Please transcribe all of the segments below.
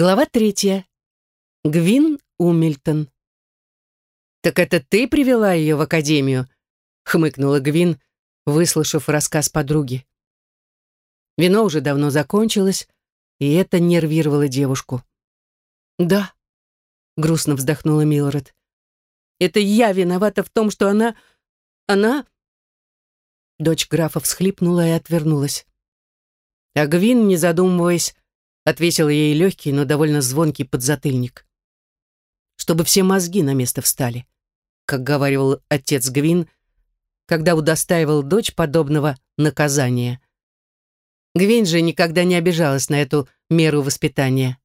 Глава третья. Гвин Умильтон. «Так это ты привела ее в академию?» — хмыкнула Гвин, выслушав рассказ подруги. Вино уже давно закончилось, и это нервировало девушку. «Да», — грустно вздохнула Милред. «Это я виновата в том, что она... она...» Дочь графа всхлипнула и отвернулась. А Гвин, не задумываясь, отвесил ей легкий, но довольно звонкий подзатыльник. Чтобы все мозги на место встали, как говаривал отец Гвин, когда удостаивал дочь подобного наказания. Гвин же никогда не обижалась на эту меру воспитания.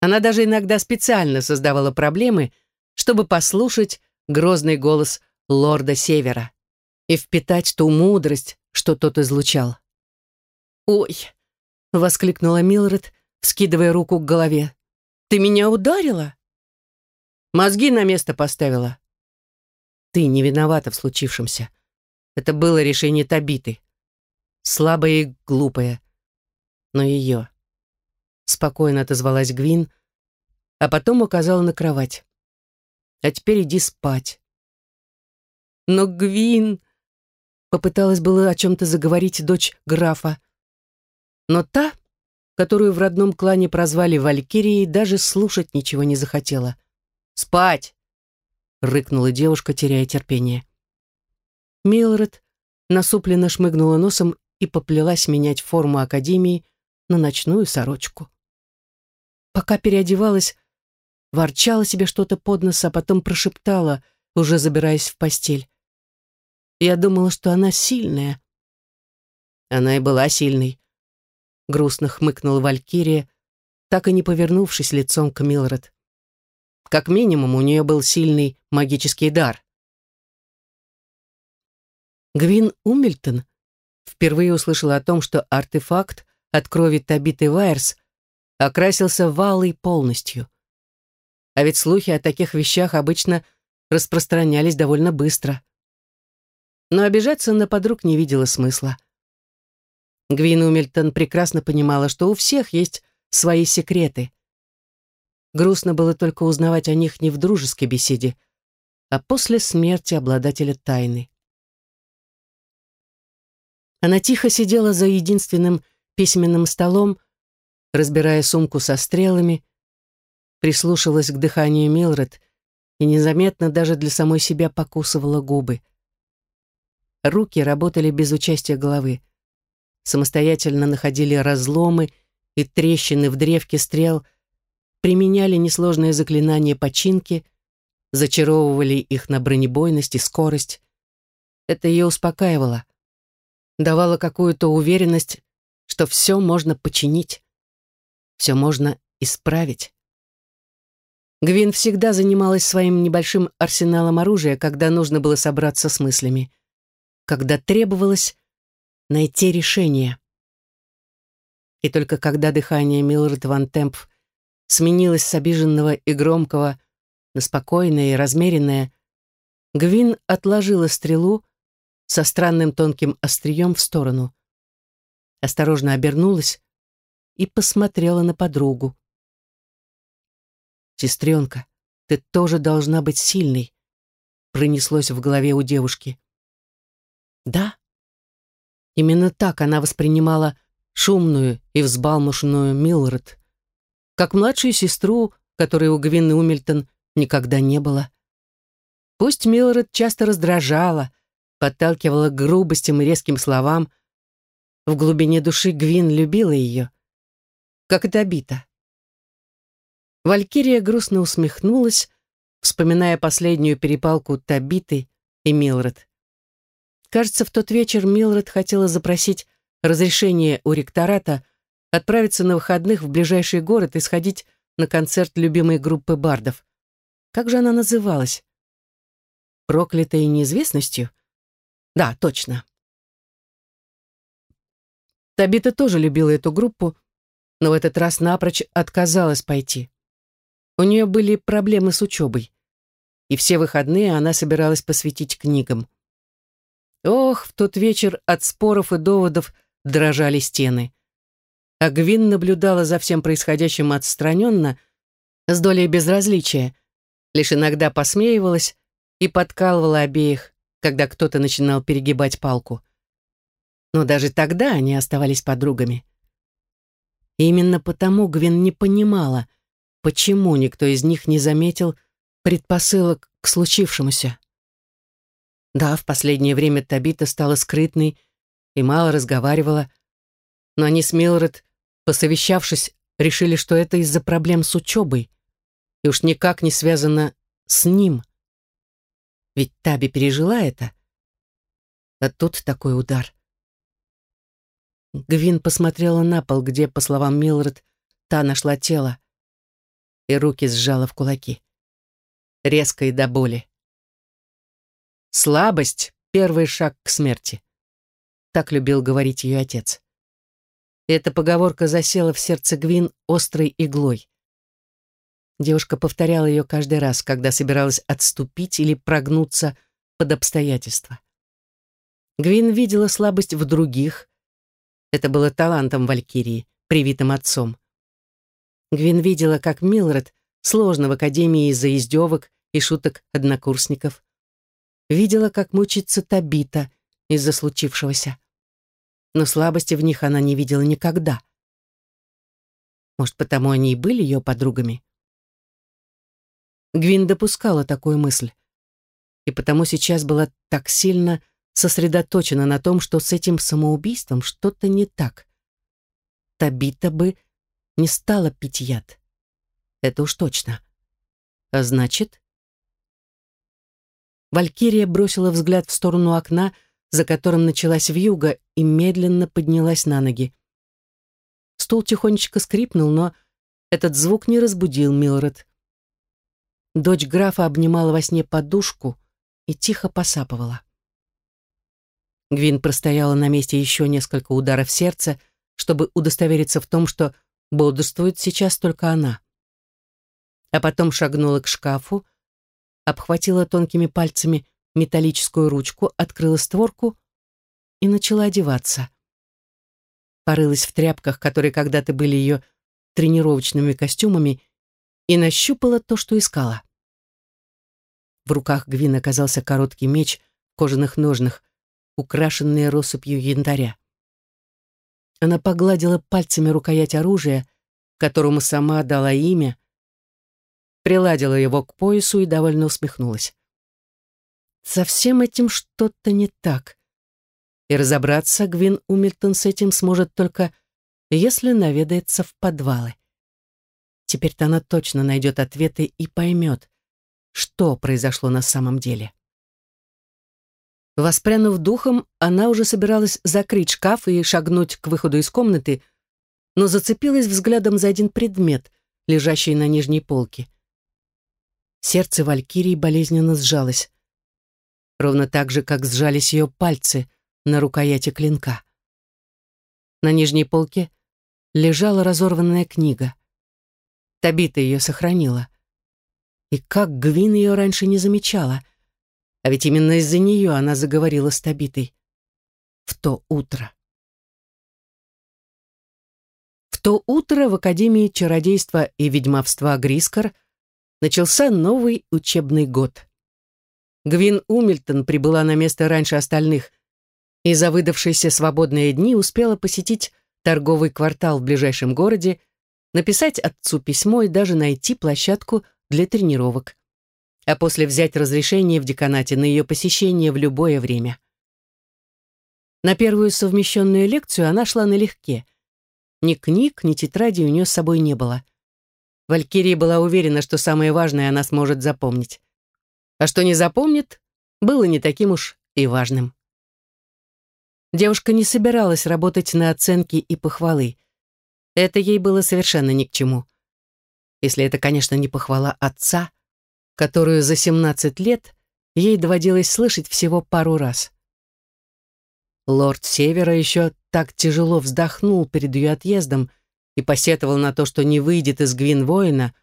Она даже иногда специально создавала проблемы, чтобы послушать грозный голос лорда Севера и впитать ту мудрость, что тот излучал. «Ой!» — воскликнула Милред, скидывая руку к голове. «Ты меня ударила?» «Мозги на место поставила». «Ты не виновата в случившемся. Это было решение Табиты. Слабое и глупое. Но ее». Спокойно отозвалась Гвин, а потом указала на кровать. «А теперь иди спать». «Но Гвин...» Попыталась было о чем-то заговорить дочь графа. Но та которую в родном клане прозвали Валькирией, даже слушать ничего не захотела. «Спать!» — рыкнула девушка, теряя терпение. Милред насупленно шмыгнула носом и поплелась менять форму Академии на ночную сорочку. Пока переодевалась, ворчала себе что-то под нос, а потом прошептала, уже забираясь в постель. Я думала, что она сильная. Она и была сильной грустно хмыкнула Валькирия, так и не повернувшись лицом к Милред. Как минимум, у нее был сильный магический дар. Гвин Умильтон впервые услышала о том, что артефакт от крови Табиты Вайерс окрасился валой полностью. А ведь слухи о таких вещах обычно распространялись довольно быстро. Но обижаться на подруг не видела смысла. Гвин Умильтон прекрасно понимала, что у всех есть свои секреты. Грустно было только узнавать о них не в дружеской беседе, а после смерти обладателя тайны. Она тихо сидела за единственным письменным столом, разбирая сумку со стрелами, прислушивалась к дыханию Милред и незаметно даже для самой себя покусывала губы. Руки работали без участия головы самостоятельно находили разломы и трещины в древке стрел, применяли несложные заклинания починки, зачаровывали их на бронебойность и скорость. Это ее успокаивало, давало какую-то уверенность, что все можно починить, все можно исправить. Гвин всегда занималась своим небольшим арсеналом оружия, когда нужно было собраться с мыслями. Когда требовалось, найти решение. И только когда дыхание Милред Ван Темп сменилось с обиженного и громкого на спокойное и размеренное, Гвин отложила стрелу со странным тонким острием в сторону. Осторожно обернулась и посмотрела на подругу. «Сестренка, ты тоже должна быть сильной», пронеслось в голове у девушки. «Да», Именно так она воспринимала шумную и взбалмошную Милред, как младшую сестру, которой у Гвинны Умильтон никогда не было. Пусть Милред часто раздражала, подталкивала к грубостям и резким словам, в глубине души Гвин любила ее, как это обита. Валькирия грустно усмехнулась, вспоминая последнюю перепалку Табиты и Милред. Кажется, в тот вечер Милред хотела запросить разрешение у ректората отправиться на выходных в ближайший город и сходить на концерт любимой группы бардов. Как же она называлась? Проклятая неизвестностью? Да, точно. Табита тоже любила эту группу, но в этот раз напрочь отказалась пойти. У нее были проблемы с учебой, и все выходные она собиралась посвятить книгам. Ох, в тот вечер от споров и доводов дрожали стены. а Гвин наблюдала за всем происходящим отстраненно, с долей безразличия, лишь иногда посмеивалась и подкалывала обеих, когда кто-то начинал перегибать палку. Но даже тогда они оставались подругами. И именно потому Гвин не понимала, почему никто из них не заметил предпосылок к случившемуся. Да, в последнее время Табита стала скрытной и мало разговаривала, но они с Милред, посовещавшись, решили, что это из-за проблем с учебой, и уж никак не связано с ним. Ведь Таби пережила это. А тут такой удар. Гвин посмотрела на пол, где, по словам Милред, та нашла тело, и руки сжала в кулаки. Резко и до боли. Слабость — первый шаг к смерти. Так любил говорить ее отец. Эта поговорка засела в сердце Гвин острой иглой. Девушка повторяла ее каждый раз, когда собиралась отступить или прогнуться под обстоятельства. Гвин видела слабость в других. Это было талантом Валькирии, привитым отцом. Гвин видела, как Милред сложно в академии из-за издевок и шуток однокурсников видела, как мучится Табита из-за случившегося. Но слабости в них она не видела никогда. Может, потому они и были ее подругами? Гвин допускала такую мысль. И потому сейчас была так сильно сосредоточена на том, что с этим самоубийством что-то не так. Табита бы не стала пить яд. Это уж точно. А значит, Валькирия бросила взгляд в сторону окна, за которым началась вьюга, и медленно поднялась на ноги. Стул тихонечко скрипнул, но этот звук не разбудил Милред. Дочь графа обнимала во сне подушку и тихо посапывала. Гвин простояла на месте еще несколько ударов сердца, чтобы удостовериться в том, что бодрствует сейчас только она. А потом шагнула к шкафу, обхватила тонкими пальцами металлическую ручку, открыла створку и начала одеваться. Порылась в тряпках, которые когда-то были ее тренировочными костюмами, и нащупала то, что искала. В руках Гвин оказался короткий меч в кожаных ножнах, украшенный россыпью янтаря. Она погладила пальцами рукоять оружия, которому сама дала имя, приладила его к поясу и довольно усмехнулась. Со всем этим что-то не так. И разобраться Гвин Умильтон с этим сможет только, если наведается в подвалы. Теперь-то она точно найдет ответы и поймет, что произошло на самом деле. Воспрянув духом, она уже собиралась закрыть шкаф и шагнуть к выходу из комнаты, но зацепилась взглядом за один предмет, лежащий на нижней полке. Сердце Валькирии болезненно сжалось. Ровно так же, как сжались ее пальцы на рукояти клинка. На нижней полке лежала разорванная книга. Табита ее сохранила. И как Гвин ее раньше не замечала. А ведь именно из-за нее она заговорила с Табитой. В то утро. В то утро в Академии чародейства и ведьмовства Грискор начался новый учебный год. Гвин Умильтон прибыла на место раньше остальных и за выдавшиеся свободные дни успела посетить торговый квартал в ближайшем городе, написать отцу письмо и даже найти площадку для тренировок. А после взять разрешение в деканате на ее посещение в любое время. На первую совмещенную лекцию она шла налегке. Ни книг, ни тетради у нее с собой не было. Валькирия была уверена, что самое важное она сможет запомнить. А что не запомнит, было не таким уж и важным. Девушка не собиралась работать на оценки и похвалы. Это ей было совершенно ни к чему. Если это, конечно, не похвала отца, которую за 17 лет ей доводилось слышать всего пару раз. Лорд Севера еще так тяжело вздохнул перед ее отъездом, и посетовал на то, что не выйдет из Гвин-воина,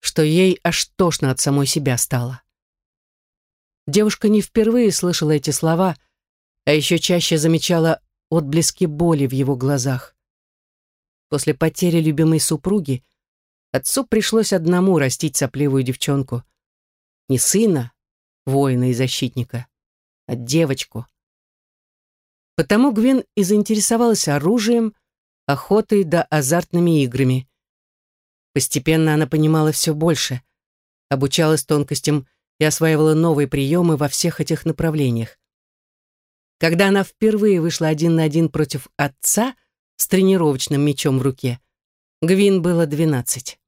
что ей аж тошно от самой себя стало. Девушка не впервые слышала эти слова, а еще чаще замечала отблески боли в его глазах. После потери любимой супруги отцу пришлось одному растить сопливую девчонку. Не сына, воина и защитника, а девочку. Потому Гвен и заинтересовалась оружием, охотой да азартными играми. Постепенно она понимала все больше, обучалась тонкостям и осваивала новые приемы во всех этих направлениях. Когда она впервые вышла один на один против отца с тренировочным мечом в руке, Гвин было двенадцать.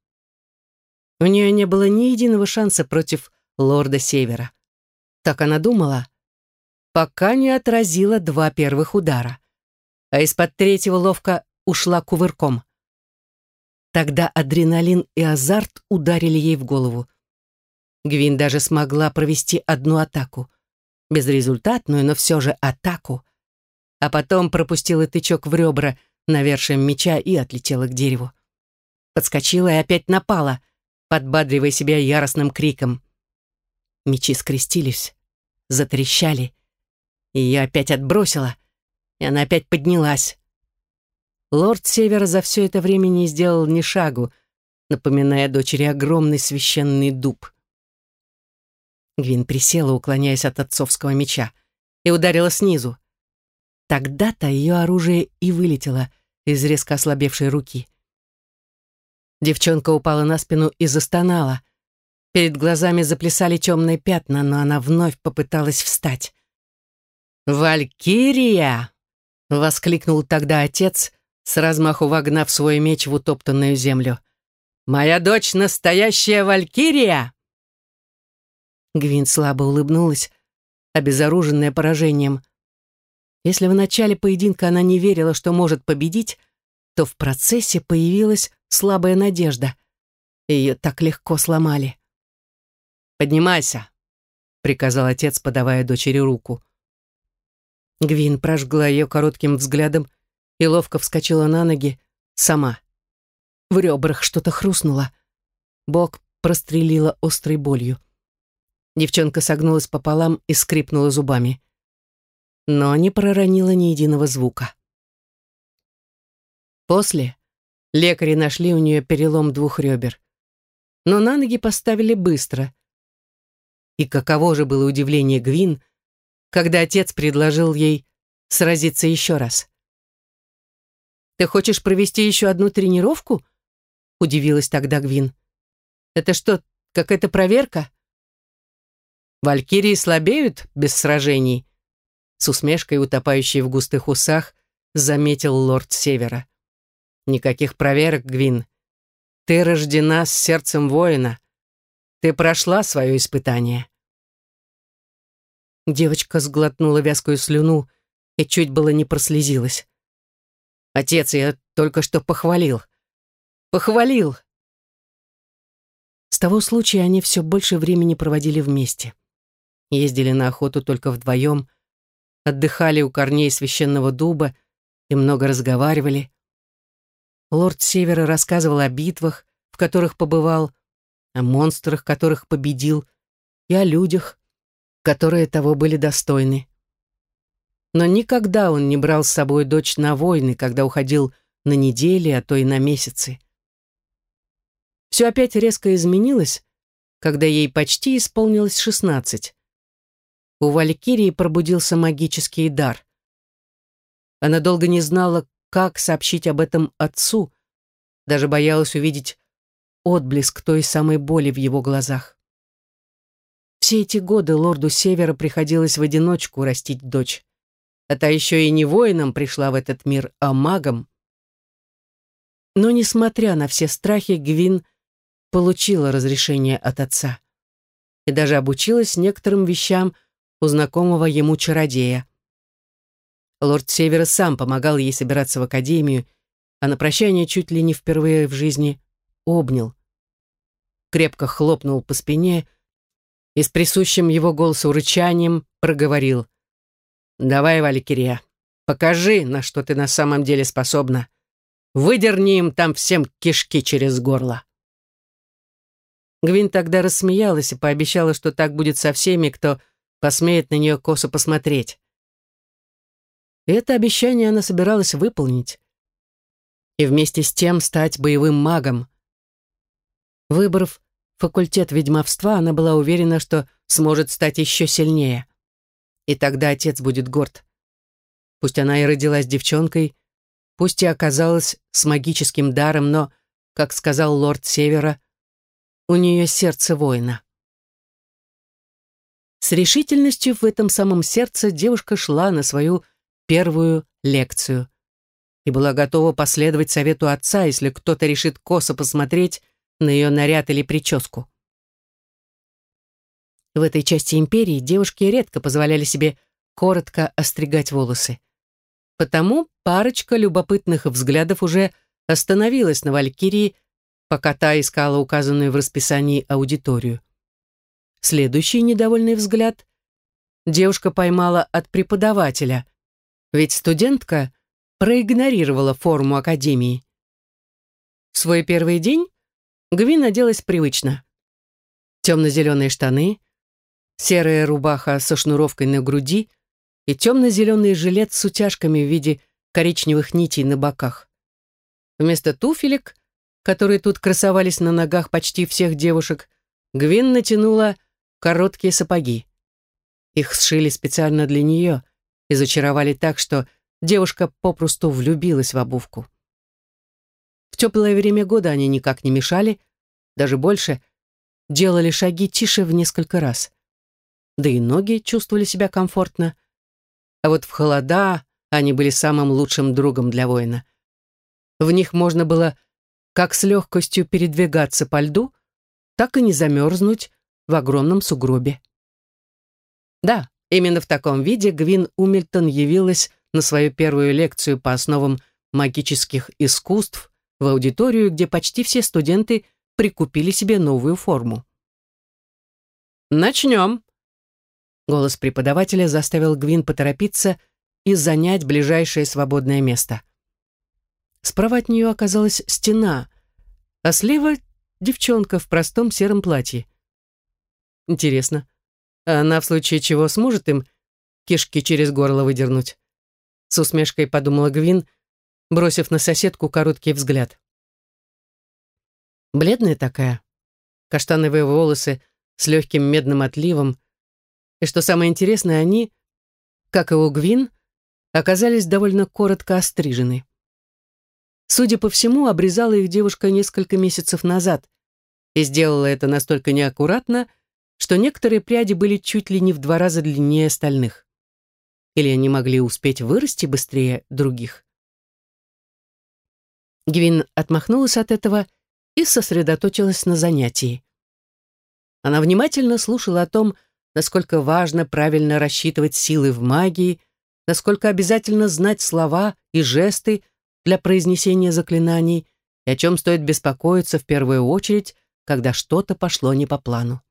У нее не было ни единого шанса против лорда Севера. Так она думала, пока не отразила два первых удара, а из-под третьего ловко ушла кувырком. Тогда адреналин и азарт ударили ей в голову. Гвин даже смогла провести одну атаку. Безрезультатную, но все же атаку. А потом пропустила тычок в ребра навершием меча и отлетела к дереву. Подскочила и опять напала, подбадривая себя яростным криком. Мечи скрестились, затрещали. Я опять отбросила, и она опять поднялась. Лорд Севера за все это время не сделал ни шагу, напоминая дочери огромный священный дуб. Гвин присела, уклоняясь от отцовского меча, и ударила снизу. Тогда-то ее оружие и вылетело из резко ослабевшей руки. Девчонка упала на спину и застонала. Перед глазами заплясали темные пятна, но она вновь попыталась встать. «Валькирия!» — воскликнул тогда отец, с размаху вогнав свой меч в утоптанную землю. «Моя дочь настоящая Валькирия!» Гвин слабо улыбнулась, обезоруженная поражением. Если в начале поединка она не верила, что может победить, то в процессе появилась слабая надежда. Ее так легко сломали. «Поднимайся», — приказал отец, подавая дочери руку. Гвин прожгла ее коротким взглядом и ловко вскочила на ноги сама. В ребрах что-то хрустнуло. Бок прострелила острой болью. Девчонка согнулась пополам и скрипнула зубами. Но не проронила ни единого звука. После лекари нашли у нее перелом двух ребер. Но на ноги поставили быстро. И каково же было удивление Гвин, когда отец предложил ей сразиться еще раз. «Ты хочешь провести еще одну тренировку?» — удивилась тогда Гвин. «Это что, какая-то проверка?» Валькирии слабеют без сражений, с усмешкой, утопающей в густых усах, заметил лорд Севера. Никаких проверок, Гвин. Ты рождена с сердцем воина. Ты прошла свое испытание. Девочка сглотнула вязкую слюну и чуть было не прослезилась. Отец, я только что похвалил. Похвалил. С того случая они все больше времени проводили вместе ездили на охоту только вдвоем, отдыхали у корней священного дуба и много разговаривали. Лорд Севера рассказывал о битвах, в которых побывал, о монстрах, которых победил, и о людях, которые того были достойны. Но никогда он не брал с собой дочь на войны, когда уходил на недели, а то и на месяцы. Все опять резко изменилось, когда ей почти исполнилось шестнадцать у Валькирии пробудился магический дар. Она долго не знала, как сообщить об этом отцу, даже боялась увидеть отблеск той самой боли в его глазах. Все эти годы лорду Севера приходилось в одиночку растить дочь. А та еще и не воином пришла в этот мир, а магом. Но, несмотря на все страхи, Гвин получила разрешение от отца и даже обучилась некоторым вещам, у знакомого ему чародея. Лорд Севера сам помогал ей собираться в академию, а на прощание чуть ли не впервые в жизни обнял. Крепко хлопнул по спине и с присущим его голосу рычанием проговорил. «Давай, Валькирия, покажи, на что ты на самом деле способна. Выдерни им там всем кишки через горло». Гвин тогда рассмеялась и пообещала, что так будет со всеми, кто посмеет на нее косо посмотреть. И это обещание она собиралась выполнить. и вместе с тем стать боевым магом. Выбрав факультет ведьмовства, она была уверена, что сможет стать еще сильнее. И тогда отец будет горд. Пусть она и родилась девчонкой, пусть и оказалась с магическим даром, но, как сказал лорд Севера, у нее сердце воина. С решительностью в этом самом сердце девушка шла на свою первую лекцию и была готова последовать совету отца, если кто-то решит косо посмотреть на ее наряд или прическу. В этой части империи девушки редко позволяли себе коротко остригать волосы. Потому парочка любопытных взглядов уже остановилась на Валькирии, пока та искала указанную в расписании аудиторию. Следующий недовольный взгляд девушка поймала от преподавателя, ведь студентка проигнорировала форму академии. В свой первый день Гвин оделась привычно. Темно-зеленые штаны, серая рубаха со шнуровкой на груди и темно-зеленый жилет с утяжками в виде коричневых нитей на боках. Вместо туфелек, которые тут красовались на ногах почти всех девушек, Гвин натянула короткие сапоги. Их сшили специально для нее и зачаровали так, что девушка попросту влюбилась в обувку. В теплое время года они никак не мешали, даже больше, делали шаги тише в несколько раз. Да и ноги чувствовали себя комфортно. А вот в холода они были самым лучшим другом для воина. В них можно было как с легкостью передвигаться по льду, так и не замерзнуть в огромном сугробе. Да, именно в таком виде Гвин Умильтон явилась на свою первую лекцию по основам магических искусств в аудиторию, где почти все студенты прикупили себе новую форму. «Начнем!» Голос преподавателя заставил Гвин поторопиться и занять ближайшее свободное место. Справа от нее оказалась стена, а слева — девчонка в простом сером платье. Интересно, она в случае чего сможет им кишки через горло выдернуть? С усмешкой подумала Гвин, бросив на соседку короткий взгляд. Бледная такая, каштановые волосы с легким медным отливом, и что самое интересное, они, как и у Гвин, оказались довольно коротко острижены. Судя по всему, обрезала их девушка несколько месяцев назад и сделала это настолько неаккуратно, что некоторые пряди были чуть ли не в два раза длиннее остальных. Или они могли успеть вырасти быстрее других? Гвин отмахнулась от этого и сосредоточилась на занятии. Она внимательно слушала о том, насколько важно правильно рассчитывать силы в магии, насколько обязательно знать слова и жесты для произнесения заклинаний и о чем стоит беспокоиться в первую очередь, когда что-то пошло не по плану.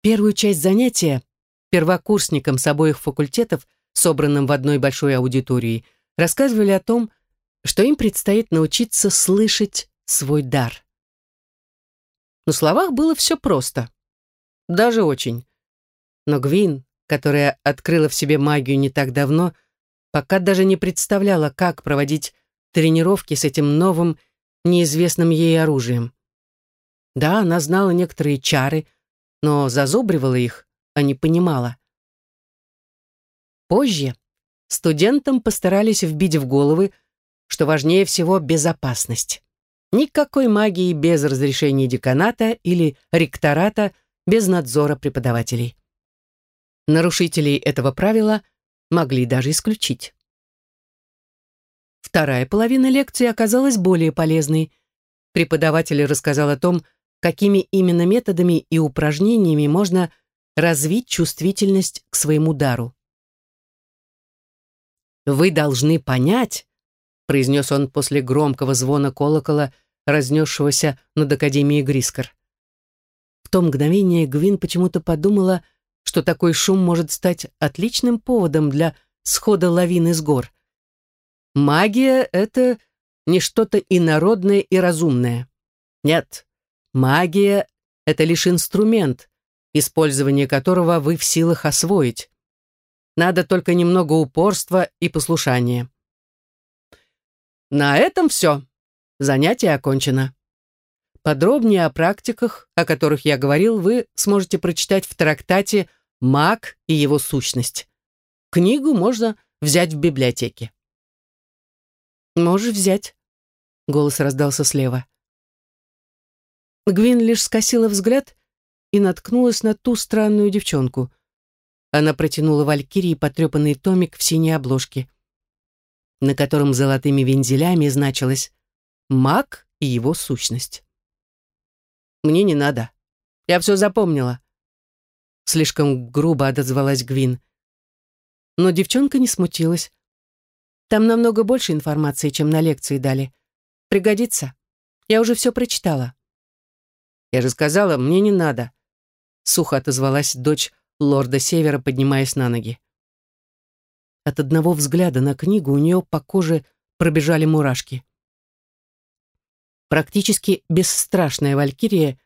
Первую часть занятия первокурсникам с обоих факультетов, собранным в одной большой аудитории, рассказывали о том, что им предстоит научиться слышать свой дар. На словах было все просто. Даже очень. Но Гвин, которая открыла в себе магию не так давно, пока даже не представляла, как проводить тренировки с этим новым, неизвестным ей оружием. Да, она знала некоторые чары, но зазубривала их, а не понимала. Позже студентам постарались вбить в головы, что важнее всего безопасность. Никакой магии без разрешения деканата или ректората, без надзора преподавателей. Нарушителей этого правила могли даже исключить. Вторая половина лекции оказалась более полезной. Преподаватель рассказал о том, какими именно методами и упражнениями можно развить чувствительность к своему дару. «Вы должны понять», — произнес он после громкого звона колокола, разнесшегося над Академией Грискор. В то мгновение Гвин почему-то подумала, что такой шум может стать отличным поводом для схода лавины с гор. Магия — это не что-то инородное и разумное. Нет, магия — это лишь инструмент, использование которого вы в силах освоить. Надо только немного упорства и послушания. На этом все. Занятие окончено. Подробнее о практиках, о которых я говорил, вы сможете прочитать в трактате «Маг и его сущность». Книгу можно взять в библиотеке. «Можешь взять», — голос раздался слева. Гвин лишь скосила взгляд и наткнулась на ту странную девчонку. Она протянула Валькирии потрепанный томик в синей обложке, на котором золотыми вензелями значилось «Маг и его сущность». «Мне не надо. Я все запомнила», — слишком грубо отозвалась Гвин. Но девчонка не смутилась. «Там намного больше информации, чем на лекции дали. Пригодится. Я уже все прочитала». «Я же сказала, мне не надо», — сухо отозвалась дочь лорда Севера, поднимаясь на ноги. От одного взгляда на книгу у нее по коже пробежали мурашки. Практически бесстрашная Валькирия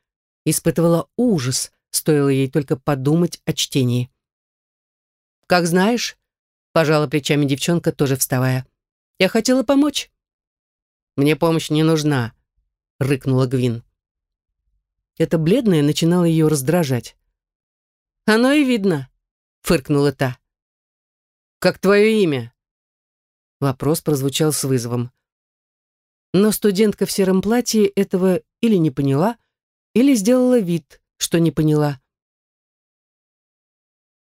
испытывала ужас, стоило ей только подумать о чтении. «Как знаешь», — пожала плечами девчонка, тоже вставая. «Я хотела помочь». «Мне помощь не нужна», — рыкнула Гвин. Это бледное начинало ее раздражать. «Оно и видно», — фыркнула та. «Как твое имя?» Вопрос прозвучал с вызовом. Но студентка в сером платье этого или не поняла, или сделала вид, что не поняла.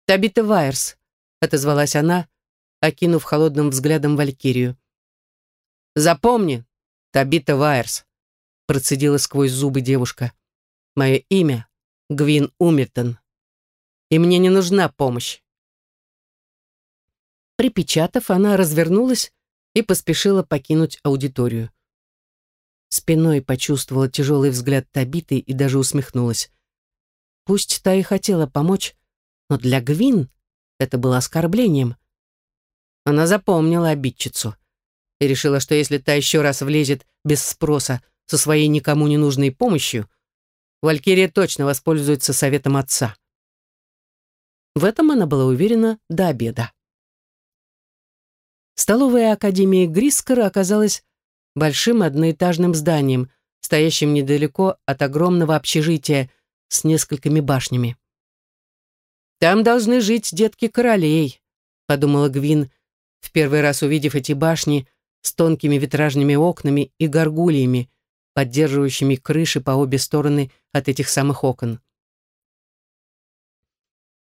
«Табита Вайерс», — отозвалась она, окинув холодным взглядом Валькирию. «Запомни, Табита Вайерс», — процедила сквозь зубы девушка. «Мое имя — Гвин Умертон» и мне не нужна помощь. Припечатав, она развернулась и поспешила покинуть аудиторию. Спиной почувствовала тяжелый взгляд Табиты и даже усмехнулась. Пусть та и хотела помочь, но для Гвин это было оскорблением. Она запомнила обидчицу и решила, что если та еще раз влезет без спроса со своей никому не нужной помощью, Валькирия точно воспользуется советом отца. В этом она была уверена до обеда. Столовая Академии Грискора оказалась большим одноэтажным зданием, стоящим недалеко от огромного общежития с несколькими башнями. «Там должны жить детки королей», — подумала Гвин, в первый раз увидев эти башни с тонкими витражными окнами и горгульями, поддерживающими крыши по обе стороны от этих самых окон.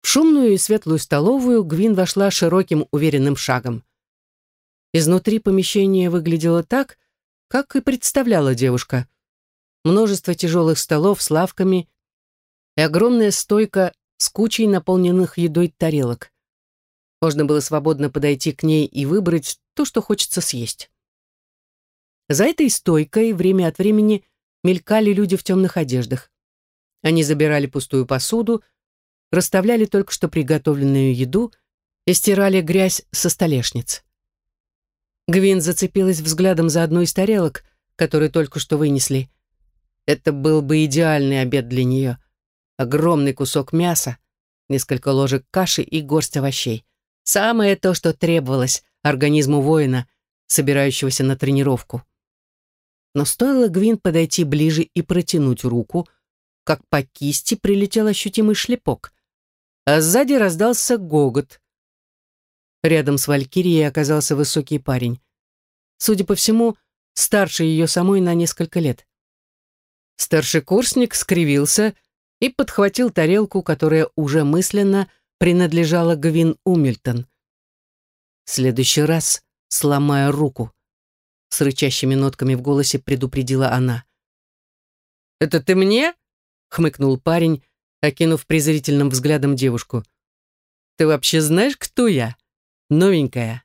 В шумную и светлую столовую Гвин вошла широким уверенным шагом. Изнутри помещение выглядело так, как и представляла девушка. Множество тяжелых столов с лавками и огромная стойка с кучей наполненных едой тарелок. Можно было свободно подойти к ней и выбрать то, что хочется съесть. За этой стойкой время от времени мелькали люди в темных одеждах. Они забирали пустую посуду, расставляли только что приготовленную еду и стирали грязь со столешниц. Гвин зацепилась взглядом за одну из тарелок, которую только что вынесли. Это был бы идеальный обед для нее. Огромный кусок мяса, несколько ложек каши и горсть овощей. Самое то, что требовалось организму воина, собирающегося на тренировку. Но стоило Гвин подойти ближе и протянуть руку, как по кисти прилетел ощутимый шлепок а сзади раздался гогот. Рядом с Валькирией оказался высокий парень. Судя по всему, старше ее самой на несколько лет. Старший курсник скривился и подхватил тарелку, которая уже мысленно принадлежала Гвин Умильтон. «В следующий раз сломая руку», — с рычащими нотками в голосе предупредила она. «Это ты мне?» — хмыкнул парень, окинув презрительным взглядом девушку. «Ты вообще знаешь, кто я? Новенькая».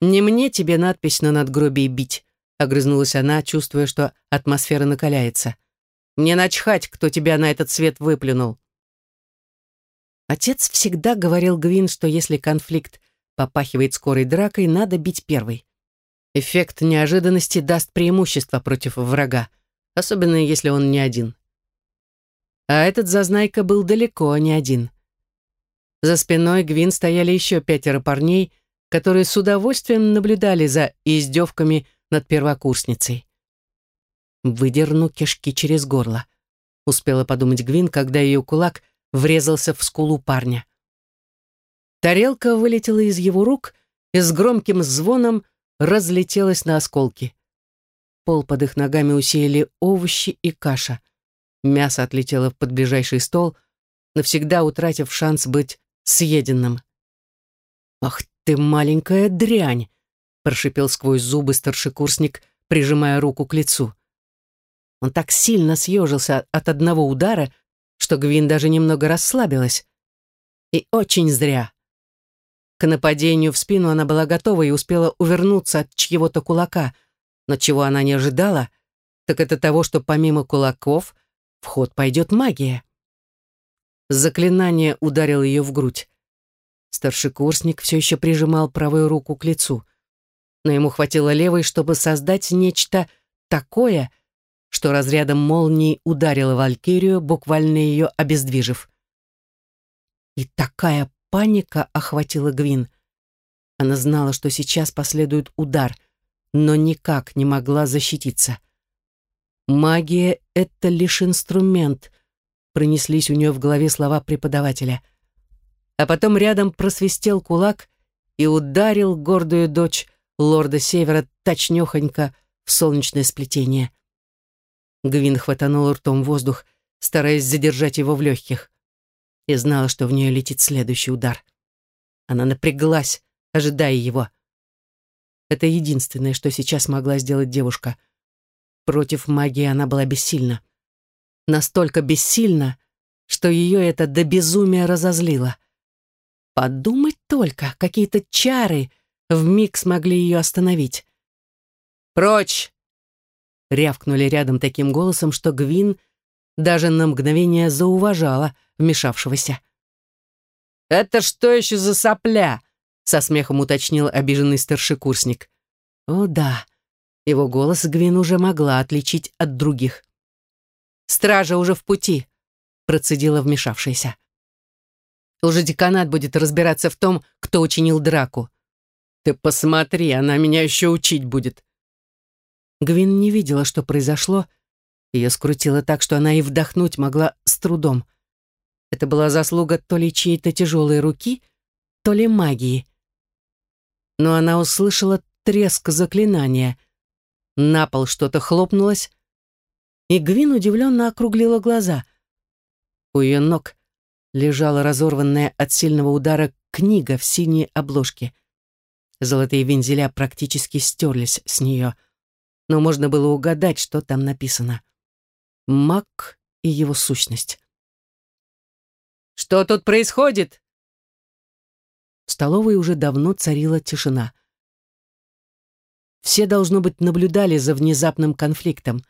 «Не мне тебе надпись на надгробии бить», — огрызнулась она, чувствуя, что атмосфера накаляется. «Мне начхать, кто тебя на этот свет выплюнул». Отец всегда говорил Гвин, что если конфликт попахивает скорой дракой, надо бить первой. Эффект неожиданности даст преимущество против врага, особенно если он не один. А этот зазнайка был далеко не один. За спиной Гвин стояли еще пятеро парней, которые с удовольствием наблюдали за издевками над первокурсницей. «Выдерну кишки через горло», — успела подумать Гвин, когда ее кулак врезался в скулу парня. Тарелка вылетела из его рук и с громким звоном разлетелась на осколки. Пол под их ногами усеяли овощи и каша. Мясо отлетело под ближайший стол, навсегда утратив шанс быть съеденным. «Ах ты маленькая дрянь!» — прошипел сквозь зубы старшекурсник, прижимая руку к лицу. Он так сильно съежился от одного удара, что Гвин даже немного расслабилась. И очень зря. К нападению в спину она была готова и успела увернуться от чьего-то кулака, но чего она не ожидала, так это того, что помимо кулаков в ход пойдет магия. Заклинание ударило ее в грудь. Старшекурсник все еще прижимал правую руку к лицу, но ему хватило левой, чтобы создать нечто такое, что разрядом молнии ударило Валькирию, буквально ее обездвижив. И такая паника охватила Гвин. Она знала, что сейчас последует удар, но никак не могла защититься. «Магия — это лишь инструмент», — пронеслись у нее в голове слова преподавателя. А потом рядом просвистел кулак и ударил гордую дочь лорда Севера точнёхонько в солнечное сплетение. Гвин хватанул ртом воздух, стараясь задержать его в легких и знала, что в нее летит следующий удар. Она напряглась, ожидая его. Это единственное, что сейчас могла сделать девушка. Против магии она была бессильна. Настолько бессильна, что ее это до безумия разозлило. Подумать только, какие-то чары вмиг смогли ее остановить. «Прочь!» — рявкнули рядом таким голосом, что Гвин даже на мгновение зауважала вмешавшегося. «Это что еще за сопля?» — со смехом уточнил обиженный старшекурсник. «О да», — его голос Гвин уже могла отличить от других. «Стража уже в пути», — процедила вмешавшаяся. «Уже деканат будет разбираться в том, кто учинил драку». «Ты посмотри, она меня еще учить будет». Гвин не видела, что произошло, ее скрутило так, что она и вдохнуть могла с трудом. Это была заслуга то ли чьей-то тяжелой руки, то ли магии. Но она услышала треск заклинания. На пол что-то хлопнулось, и Гвин удивленно округлила глаза. У ее ног лежала разорванная от сильного удара книга в синей обложке. Золотые вензеля практически стерлись с нее, но можно было угадать, что там написано. «Маг и его сущность». Что тут происходит?» В столовой уже давно царила тишина. Все, должно быть, наблюдали за внезапным конфликтом,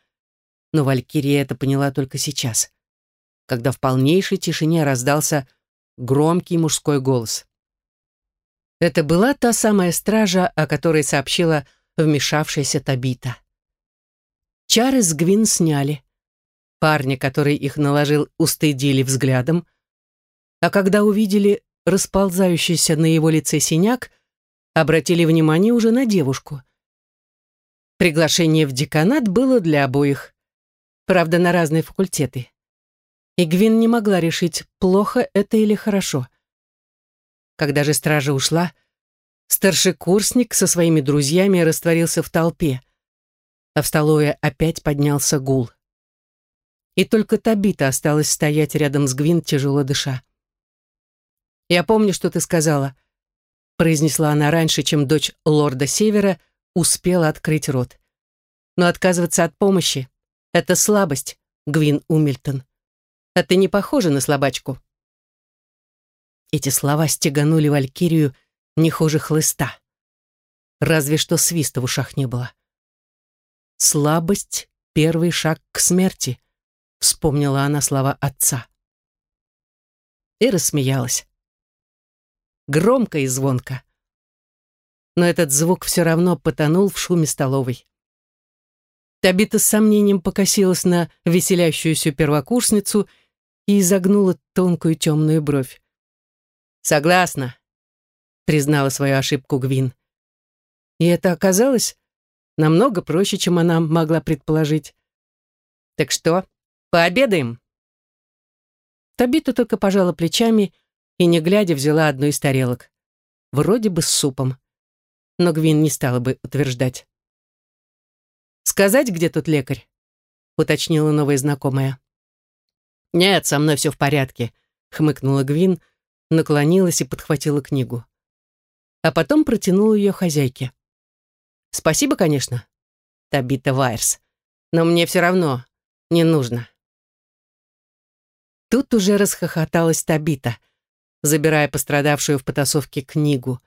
но Валькирия это поняла только сейчас, когда в полнейшей тишине раздался громкий мужской голос. Это была та самая стража, о которой сообщила вмешавшаяся Табита. Чары с Гвин сняли. Парня, который их наложил, устыдили взглядом, а когда увидели расползающийся на его лице синяк, обратили внимание уже на девушку. Приглашение в деканат было для обоих, правда, на разные факультеты. И Гвин не могла решить, плохо это или хорошо. Когда же стража ушла, старшекурсник со своими друзьями растворился в толпе, а в столовой опять поднялся гул. И только Табита осталась стоять рядом с Гвин, тяжело дыша. «Я помню, что ты сказала», — произнесла она раньше, чем дочь лорда Севера успела открыть рот. «Но отказываться от помощи — это слабость, Гвин Умильтон. А ты не похожа на слабачку». Эти слова стеганули Валькирию не хуже хлыста. Разве что свиста в ушах не было. «Слабость — первый шаг к смерти», — вспомнила она слова отца. И рассмеялась громко и звонко. Но этот звук все равно потонул в шуме столовой. Табита с сомнением покосилась на веселящуюся первокурсницу и изогнула тонкую темную бровь. «Согласна. признала свою ошибку Гвин. И это оказалось намного проще, чем она могла предположить. Так что, пообедаем? Табита только пожала плечами и, не глядя, взяла одну из тарелок. Вроде бы с супом. Но Гвин не стала бы утверждать. «Сказать, где тут лекарь?» — уточнила новая знакомая. «Нет, со мной все в порядке», — хмыкнула Гвин, наклонилась и подхватила книгу. А потом протянула ее хозяйке. «Спасибо, конечно, Табита Вайерс, но мне все равно не нужно». Тут уже расхохоталась Табита, забирая пострадавшую в потасовке книгу.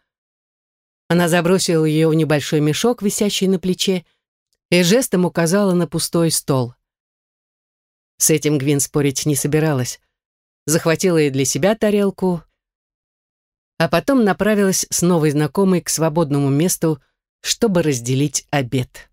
Она забросила ее в небольшой мешок, висящий на плече, и жестом указала на пустой стол. С этим Гвин спорить не собиралась. Захватила и для себя тарелку, а потом направилась с новой знакомой к свободному месту, чтобы разделить обед.